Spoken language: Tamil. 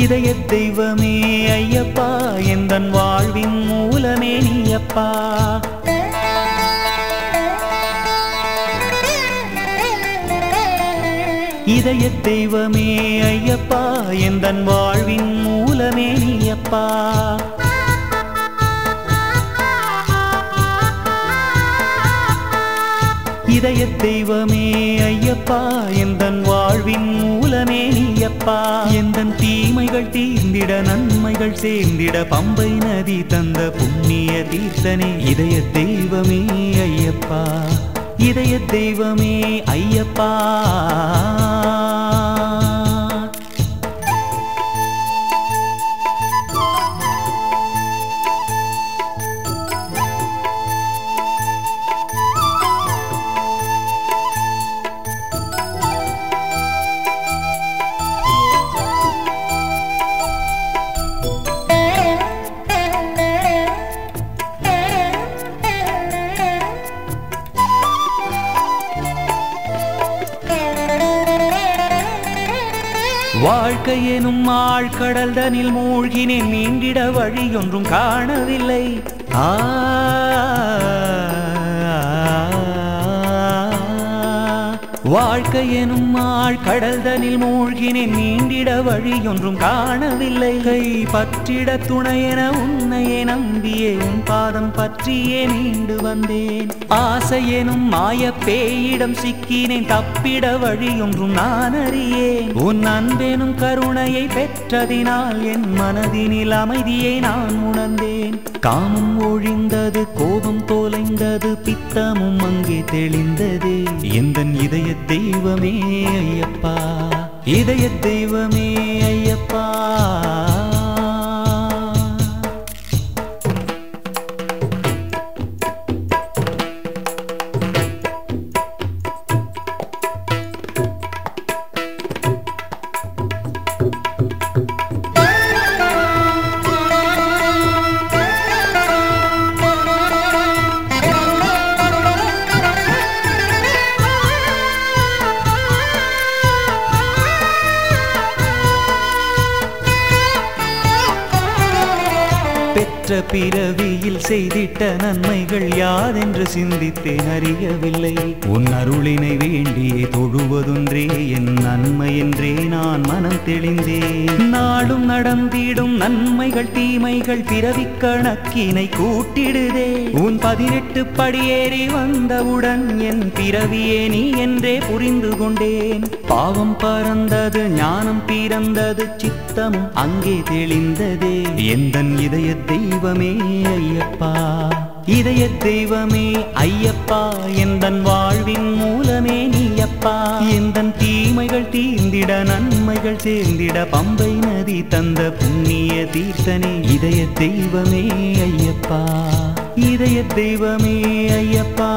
இதய தெய்வமே ஐயப்பா எந்தன் வாழ்வின் மூலமே நீயப்பா. இதய தெய்வமே ஐயப்பா எந்தன் வாழ்வின் மூலமே நீயப்பா. இதய தெய்வமே ஐயப்பா எந்தன் வாழ்வின் மூலமே நீயப்பா. எந்தன் தீ பாவங்கள் தீர்ந்திட நன்மைகள் சேர்ந்திட பம்பை நதி தந்த புண்ணிய தீர்த்தனே. இதய தெய்வமே ஐயப்பா இதய தெய்வமே ஐயப்பா. வாழ்க்கை எனும் ஆழ்கடல் தனில் மூழ்கினேன் மீண்டிட வழியொன்றும் காணவில்லை. ஆ வாழ்க்கை எனும் ஆழ்கடல் தனில் மூழ்கினேன் மீண்டிட வழியொன்றும் காணவில்லை. கை பற்றிட துணையென உன்னையே நம்பியே உன் பாதம் பற்றியே மீண்டு வந்தேன். ஆசை எனும் மாய பேயிடம் சிக்கினேன். தப்பிட வழியொன்றும் நான் அறியேன். உன் அன்பெனும் கருணையை பெற்றதினால் என் மனதினில் அமைதியை நான் உணர்ந்தேன். காமம் ஒழிந்தது கோபம் தொலைந்தது பித்தமும் அங்கே தெளிந்தது. எந்த இதய தெய்வமே ஐயப்பா. இதய தெய்வமே ஐயப்பா. பெற்ற பிறவியில் செய்திட்ட நன்மைகள் யாதென்று சிந்தித்தேன் அறியவில்லை. உன் அருளினை வேண்டியே தொழுவதொன்றே என் நன்மை என்றே நான் மனம் தெளிந்தேன். நாடும் நடந்திடும் நன்மைகள் தீமைகள் பிறவி கணக்கினை கூட்டிடுதே. உன் பதினெட்டு படியேறி வந்தவுடன் என் பிறவியே நீ என்றே புரிந்து கொண்டேன். பாவம் பறந்தது ஞானம் பிறந்தது சித்தமும் அங்கே தெளிந்ததே. எந்தன் இதயத்தை தெய்வமே ஐயப்பா. இதய தெய்வமே ஐயப்பா. எந்தன் வாழ்வின் மூலமே நீயப்பா. எந்தன் தீமைகள் தீர்ந்திட நன்மைகள் சேர்ந்திட பம்பை நதி தந்த புண்ணிய தீர்த்தனே இதய தெய்வமே ஐயப்பா. இதய தெய்வமே ஐயப்பா.